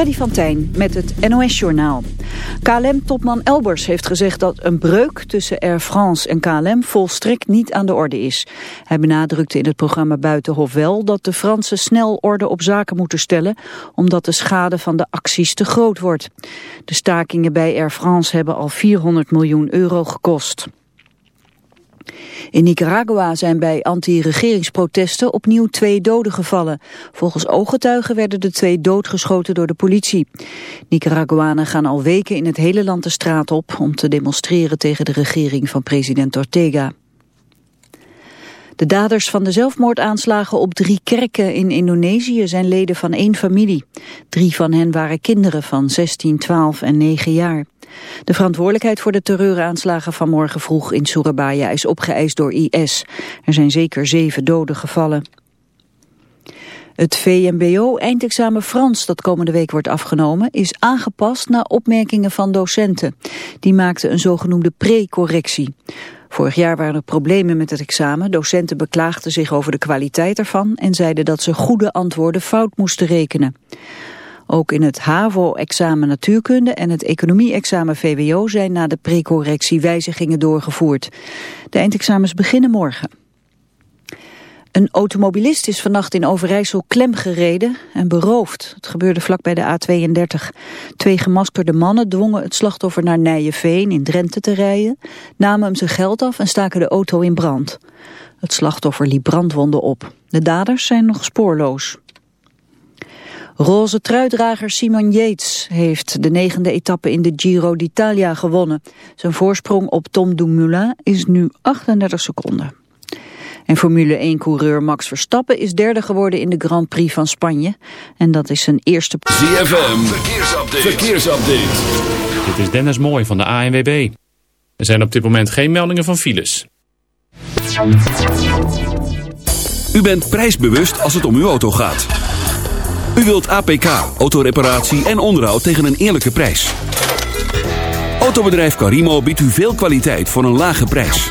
Freddy van Tijn met het NOS-journaal. KLM-topman Elbers heeft gezegd dat een breuk tussen Air France en KLM volstrekt niet aan de orde is. Hij benadrukte in het programma Buitenhof wel dat de Fransen snel orde op zaken moeten stellen, omdat de schade van de acties te groot wordt. De stakingen bij Air France hebben al 400 miljoen euro gekost. In Nicaragua zijn bij anti-regeringsprotesten opnieuw twee doden gevallen. Volgens ooggetuigen werden de twee doodgeschoten door de politie. Nicaraguanen gaan al weken in het hele land de straat op om te demonstreren tegen de regering van president Ortega. De daders van de zelfmoordaanslagen op drie kerken in Indonesië zijn leden van één familie. Drie van hen waren kinderen van 16, 12 en 9 jaar. De verantwoordelijkheid voor de terreuraanslagen van morgen vroeg in Surabaya is opgeëist door IS. Er zijn zeker zeven doden gevallen. Het VMBO-eindexamen Frans dat komende week wordt afgenomen is aangepast naar opmerkingen van docenten. Die maakten een zogenoemde pre-correctie. Vorig jaar waren er problemen met het examen. Docenten beklaagden zich over de kwaliteit ervan en zeiden dat ze goede antwoorden fout moesten rekenen. Ook in het HAVO-examen natuurkunde en het economie-examen VWO zijn na de precorrectie wijzigingen doorgevoerd. De eindexamens beginnen morgen. Een automobilist is vannacht in Overijssel klemgereden en beroofd. Het gebeurde vlak bij de A32. Twee gemaskerde mannen dwongen het slachtoffer naar Nijenveen in Drenthe te rijden, namen hem zijn geld af en staken de auto in brand. Het slachtoffer liep brandwonden op. De daders zijn nog spoorloos. Roze truidrager Simon Yates heeft de negende etappe in de Giro d'Italia gewonnen. Zijn voorsprong op Tom Dumoulin is nu 38 seconden. En Formule 1-coureur Max Verstappen is derde geworden in de Grand Prix van Spanje. En dat is zijn eerste... ZFM, verkeersupdate. verkeersupdate. Dit is Dennis Mooij van de ANWB. Er zijn op dit moment geen meldingen van files. U bent prijsbewust als het om uw auto gaat. U wilt APK, autoreparatie en onderhoud tegen een eerlijke prijs. Autobedrijf Carimo biedt u veel kwaliteit voor een lage prijs.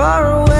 far away.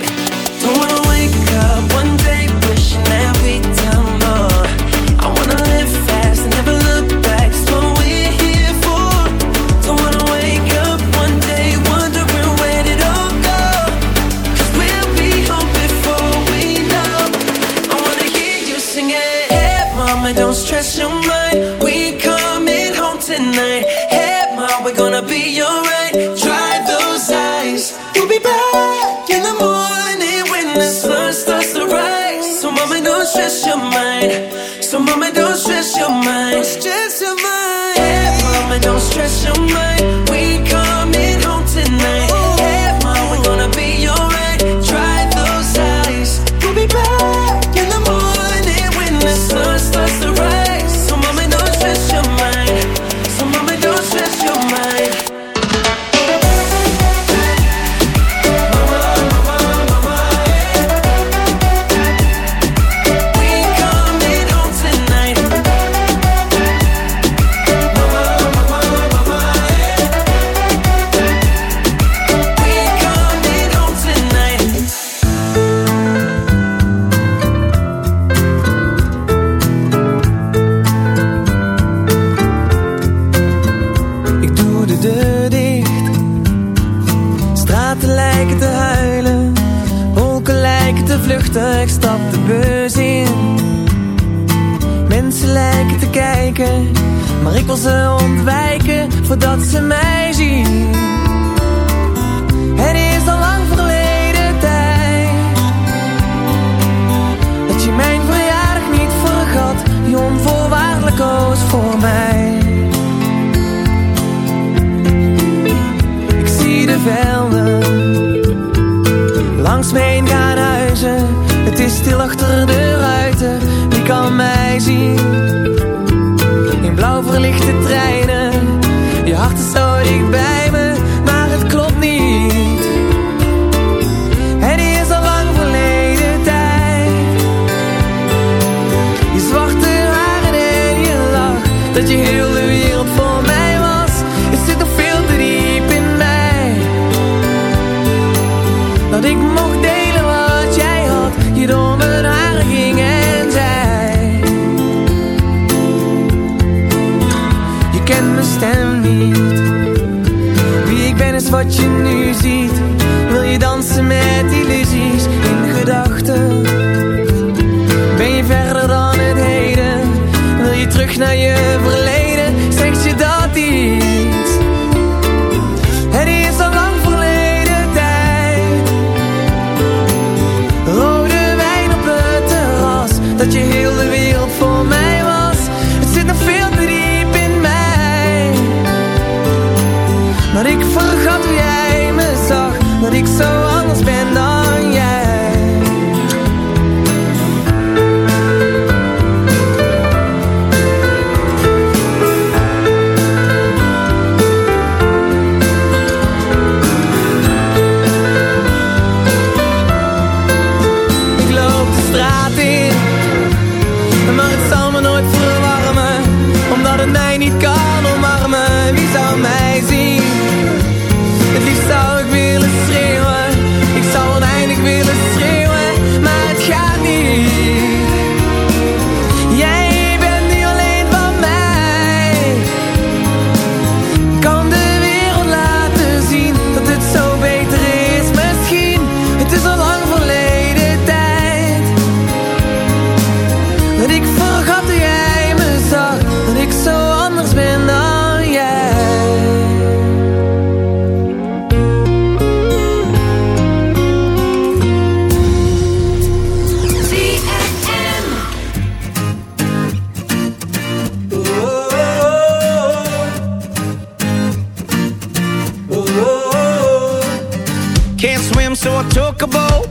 him, so I took a boat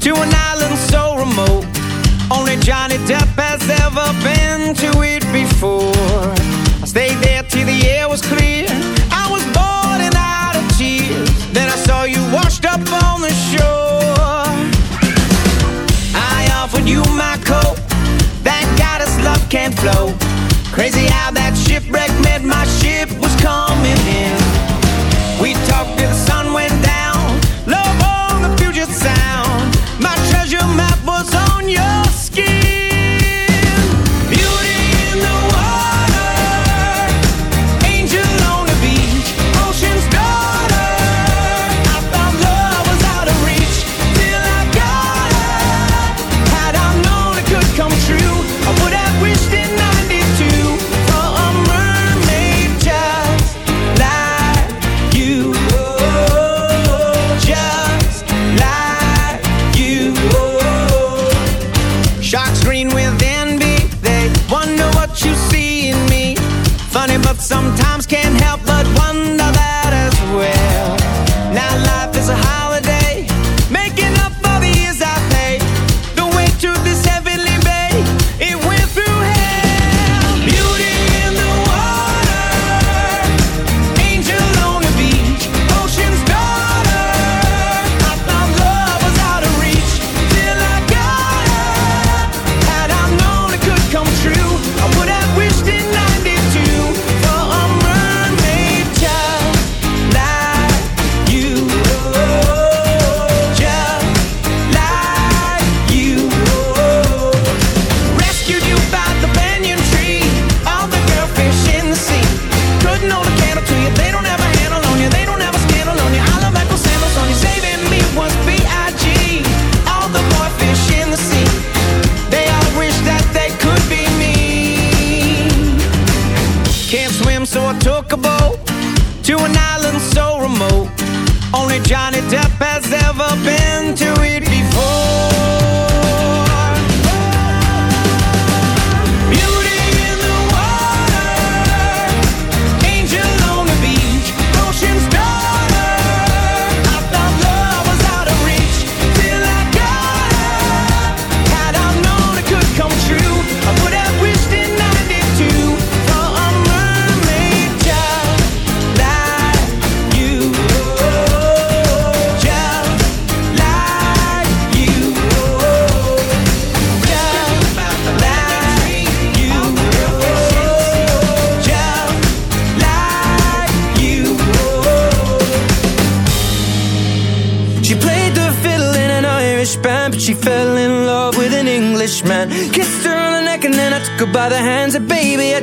to an island so remote. Only Johnny Depp has ever been to it before. I stayed there till the air was clear. I was bored and out of tears. Then I saw you washed up on the shore. I offered you my coat. That goddess love can't flow. Crazy how that shipwreck meant my ship was coming in. Was on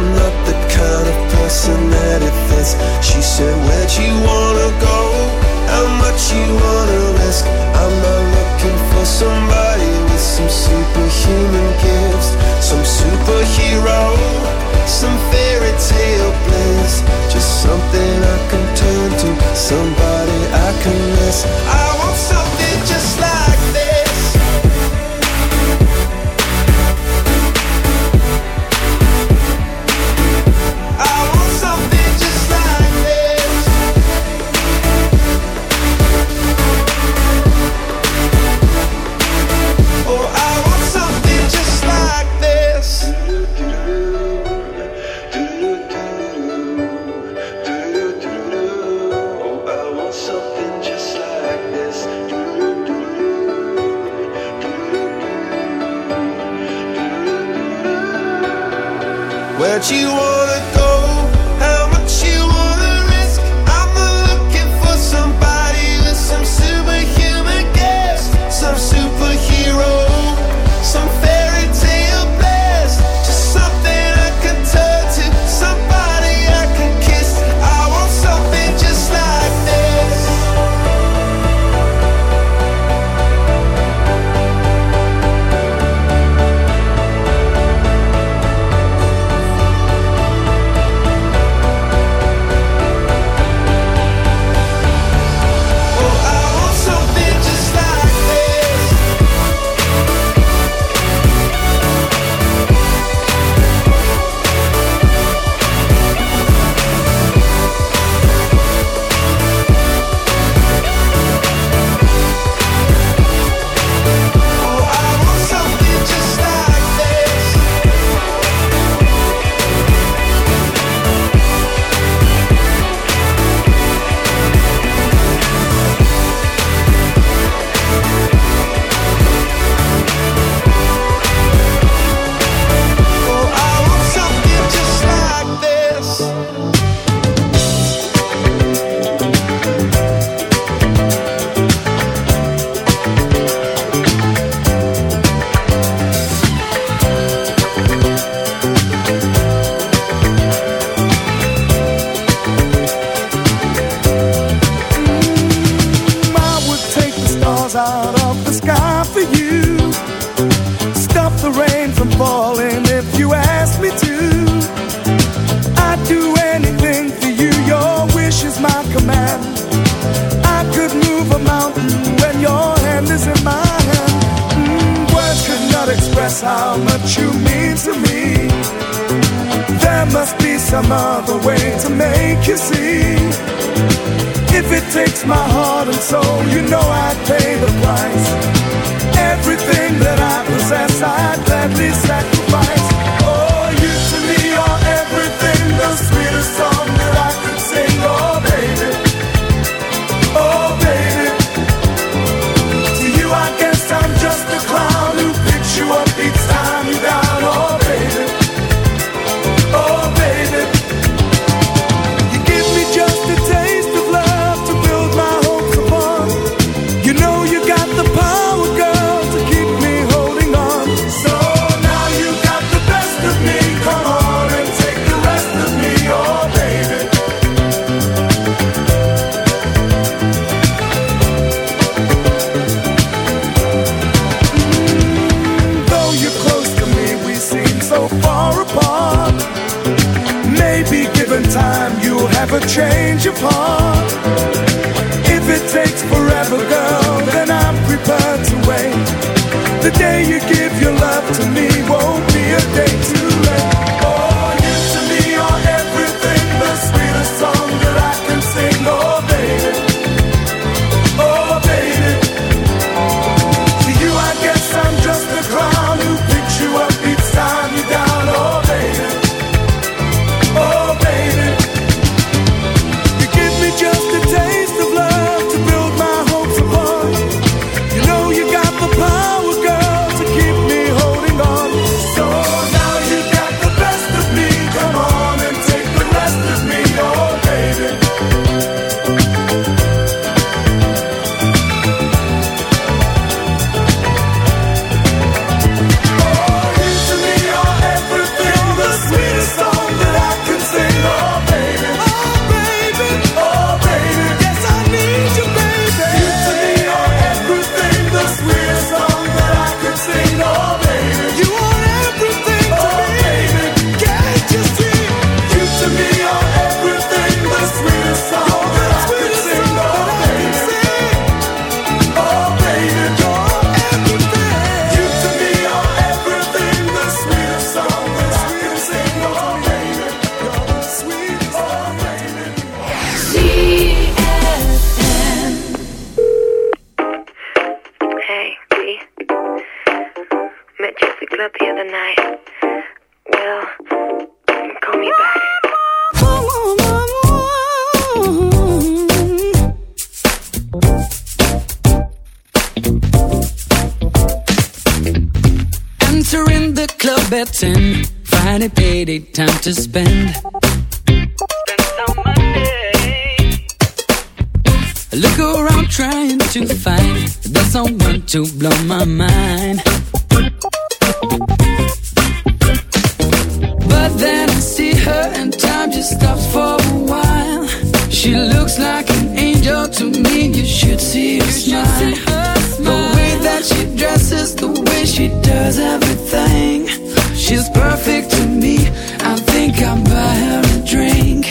I'm not the kind of person that it fits. She said, Where'd you want? Change of heart. If it takes forever, girl, then I'm prepared to wait. The day you give You at the other night. Well, call me back. Entering the club at 10. Friday payday, time to spend. Look around trying to find there's someone to blow my mind. Her and time just stops for a while. She looks like an angel to me. You should see her smile. The way that she dresses, the way she does everything. She's perfect to me. I think I'll buy her a drink.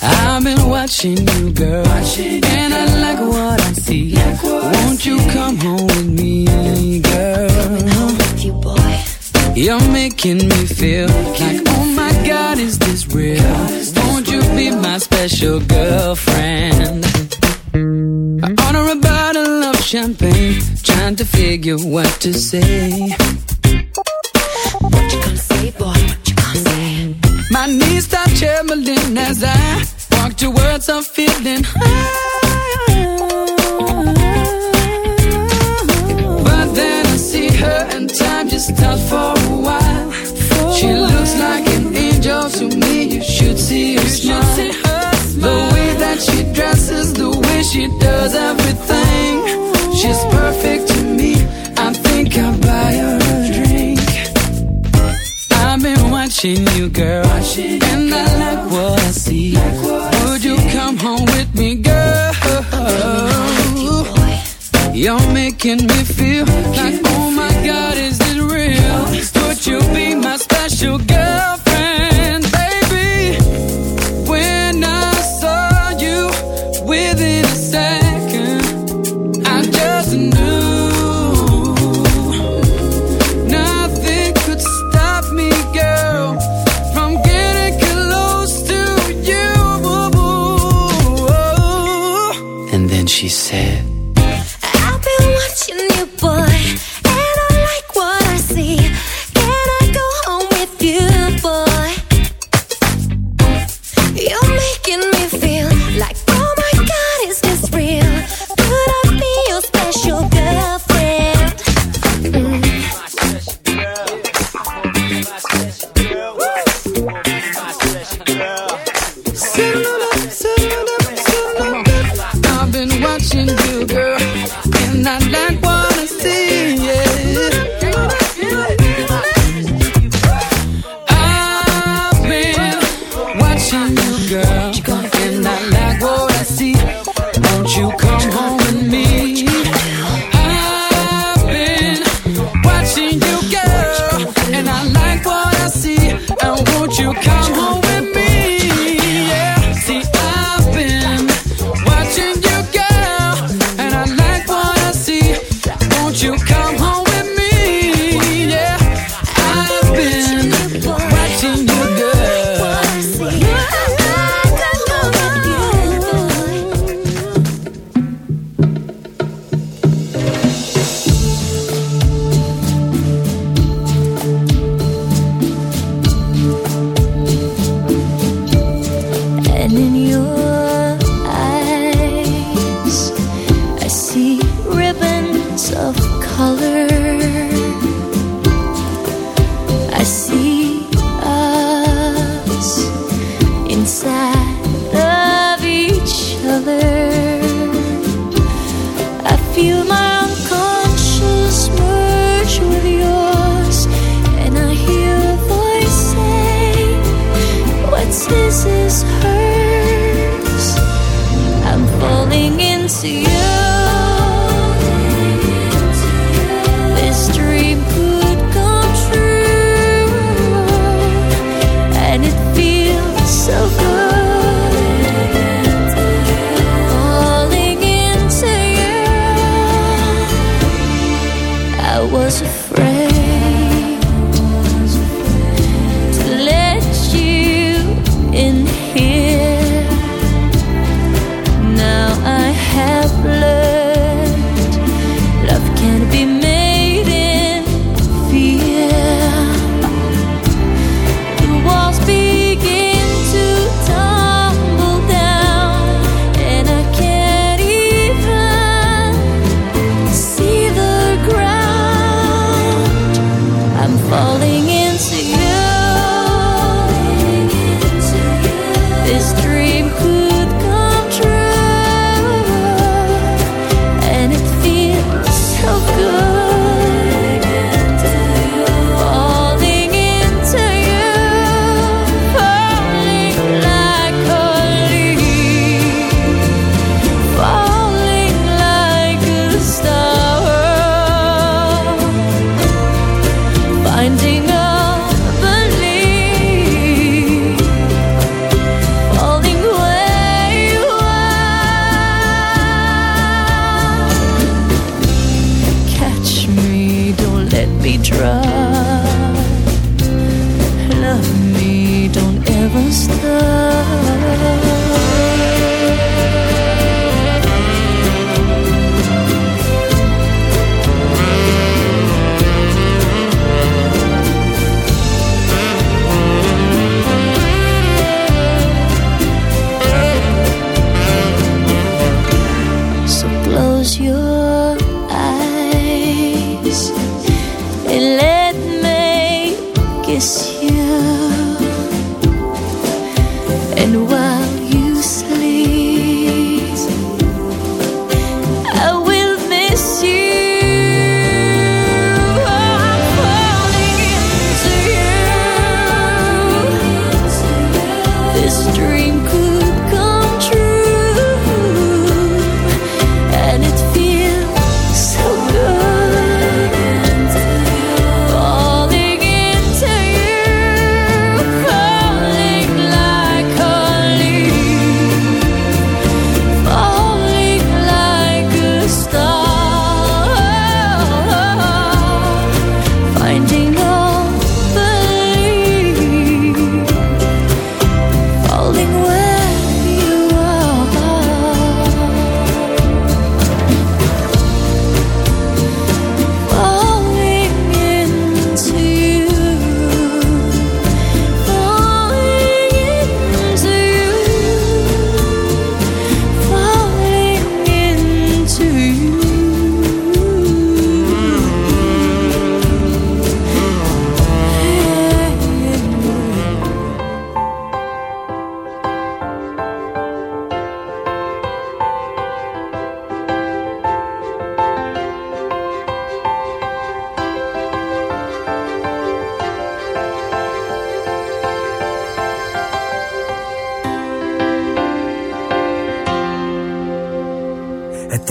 I've been watching you, girl, watching and I like what I see. Like what Won't you come home with me, girl? Coming home with you, boy. You're making me feel like, oh my God, is this real? Won't you be my special girlfriend? I order a bottle of champagne, trying to figure what to say. What you gonna say, boy? What you gonna say? My knees start trembling as I walk towards a feeling high. But then I see her and time just stops for a while. She looks like she dresses, the way she does everything. She's perfect to me. I think I'll buy her a drink. I've been watching you, girl, watching and I like what I see. Would you come home with me, girl? You're making me feel like, oh my God, is this real? Would you be my special girlfriend,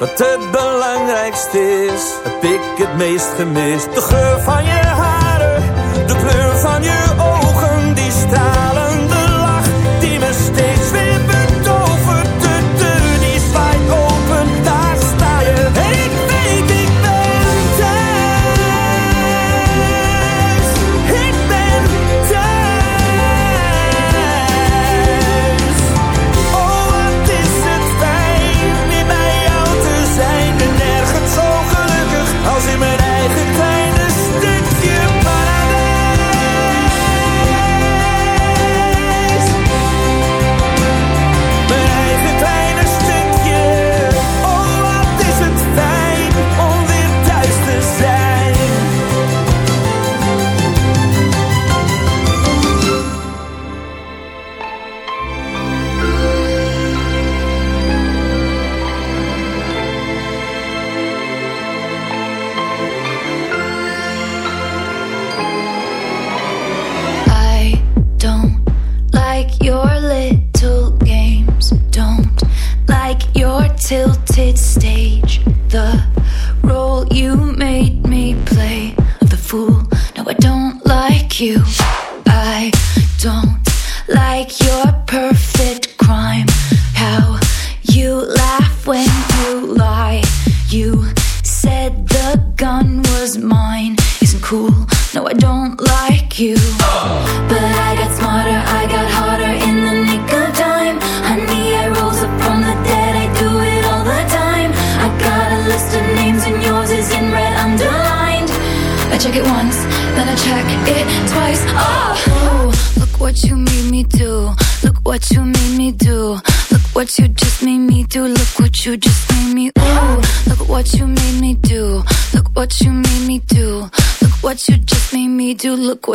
Wat het belangrijkste is, heb ik het meest gemist. De geur van je haren, de kleur van je ogen, die stralen.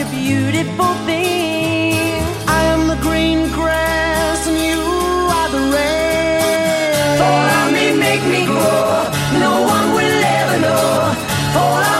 A beautiful thing. I am the green grass and you are the rain. Fall on me, make me grow. No one will ever know. Fall on